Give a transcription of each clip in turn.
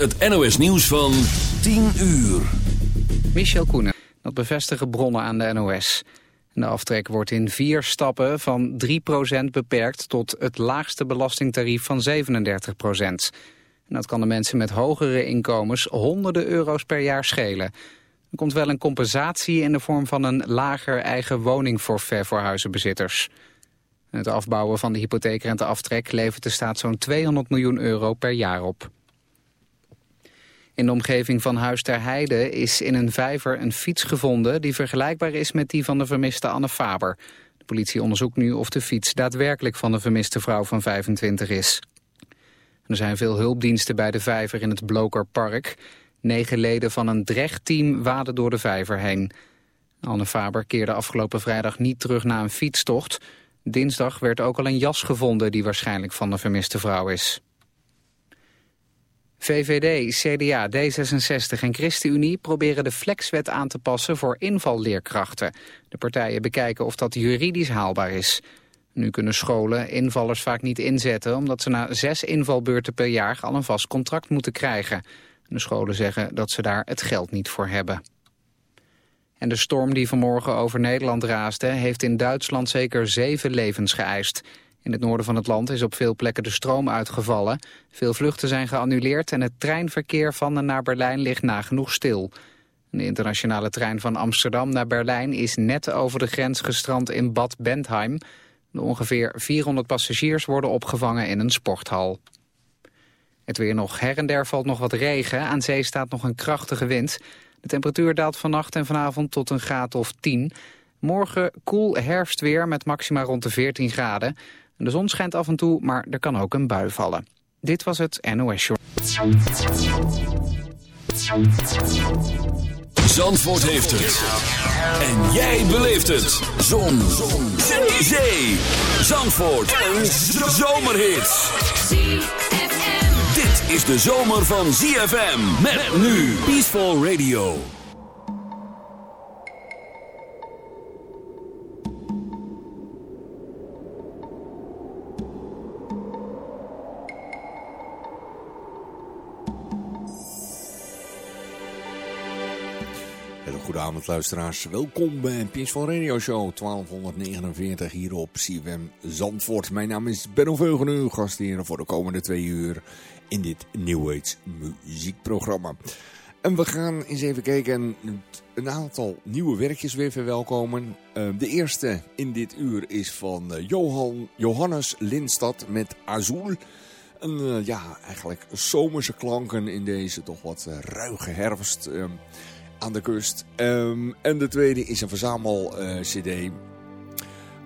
het NOS nieuws van 10 uur. Michel Koenen, dat bevestigen bronnen aan de NOS. De aftrek wordt in vier stappen van 3% beperkt tot het laagste belastingtarief van 37%. En dat kan de mensen met hogere inkomens honderden euro's per jaar schelen. Er komt wel een compensatie in de vorm van een lager eigen woningforfait voor huizenbezitters. Het afbouwen van de hypotheekrenteaftrek levert de staat zo'n 200 miljoen euro per jaar op. In de omgeving van Huis ter Heide is in een vijver een fiets gevonden... die vergelijkbaar is met die van de vermiste Anne Faber. De politie onderzoekt nu of de fiets daadwerkelijk van de vermiste vrouw van 25 is. Er zijn veel hulpdiensten bij de vijver in het Blokerpark. Negen leden van een drechtteam waden door de vijver heen. Anne Faber keerde afgelopen vrijdag niet terug na een fietstocht... Dinsdag werd ook al een jas gevonden die waarschijnlijk van de vermiste vrouw is. VVD, CDA, D66 en ChristenUnie proberen de flexwet aan te passen voor invalleerkrachten. De partijen bekijken of dat juridisch haalbaar is. Nu kunnen scholen invallers vaak niet inzetten... omdat ze na zes invalbeurten per jaar al een vast contract moeten krijgen. De scholen zeggen dat ze daar het geld niet voor hebben. En de storm die vanmorgen over Nederland raasde... heeft in Duitsland zeker zeven levens geëist. In het noorden van het land is op veel plekken de stroom uitgevallen. Veel vluchten zijn geannuleerd... en het treinverkeer van en naar Berlijn ligt nagenoeg stil. De internationale trein van Amsterdam naar Berlijn... is net over de grens gestrand in Bad Bentheim. De ongeveer 400 passagiers worden opgevangen in een sporthal. Het weer nog her en der valt nog wat regen. Aan zee staat nog een krachtige wind... De temperatuur daalt vannacht en vanavond tot een graad of 10. Morgen koel herfstweer met maxima rond de 14 graden. De zon schijnt af en toe, maar er kan ook een bui vallen. Dit was het NOS Show. Zandvoort heeft het. En jij beleeft het. Zon. zon. Zee. Zandvoort. Een zomerhit dit is de zomer van ZFM. Met nu Peaceful Radio. Goedenavond luisteraars, welkom bij Peaceful Radio Show 1249 hier op CWM Zandvoort. Mijn naam is Benno Veugen, uw gastheer voor de komende twee uur in dit New Age muziekprogramma. En we gaan eens even kijken een aantal nieuwe werkjes weer verwelkomen. Uh, de eerste in dit uur is van uh, Johan, Johannes Lindstad met Azul. Een, uh, ja, eigenlijk zomerse klanken in deze toch wat ruige herfst ehm, aan de kust. Um, en de tweede is een verzamel cd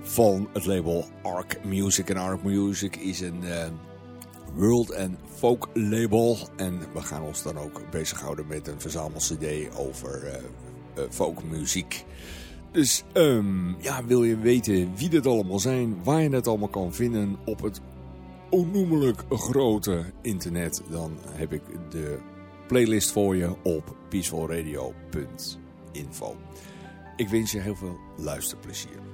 van het label Arc Music. En Arc Music is een world and folk label. En we gaan ons dan ook bezighouden met een verzamel-cd over uh, uh, folkmuziek. Dus um, ja, wil je weten wie dit allemaal zijn, waar je het allemaal kan vinden op het onnoemelijk grote internet, dan heb ik de playlist voor je op peacefulradio.info. Ik wens je heel veel luisterplezier.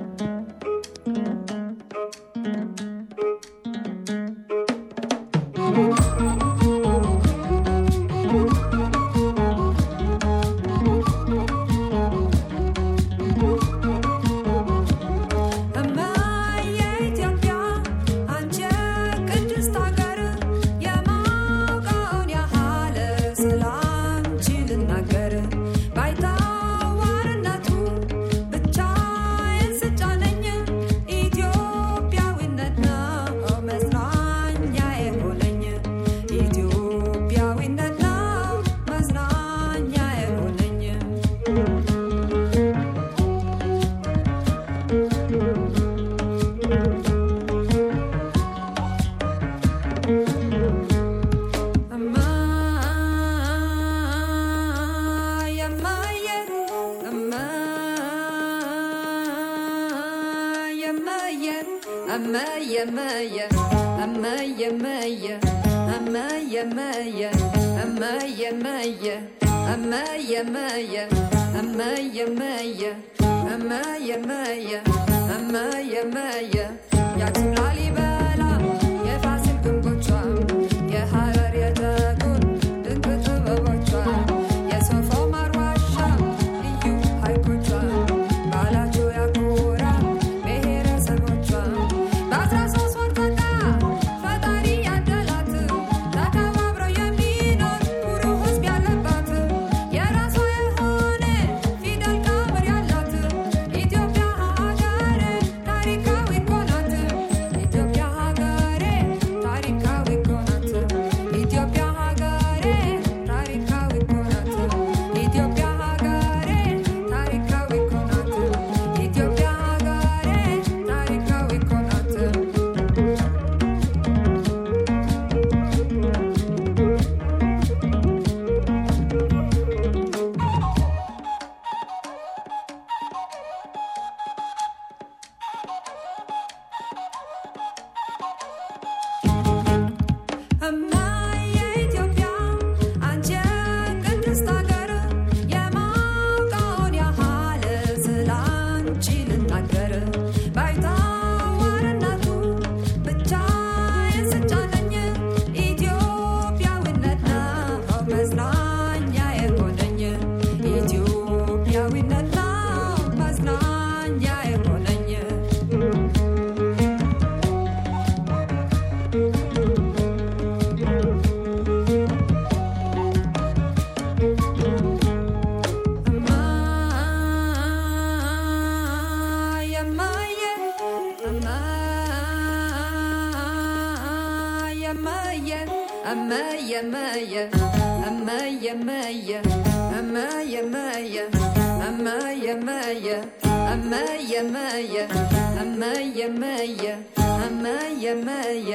እመየ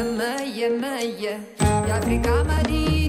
እመየ እመየ የአፍሪካ መዲና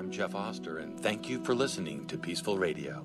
I'm Jeff Oster, and thank you for listening to Peaceful Radio.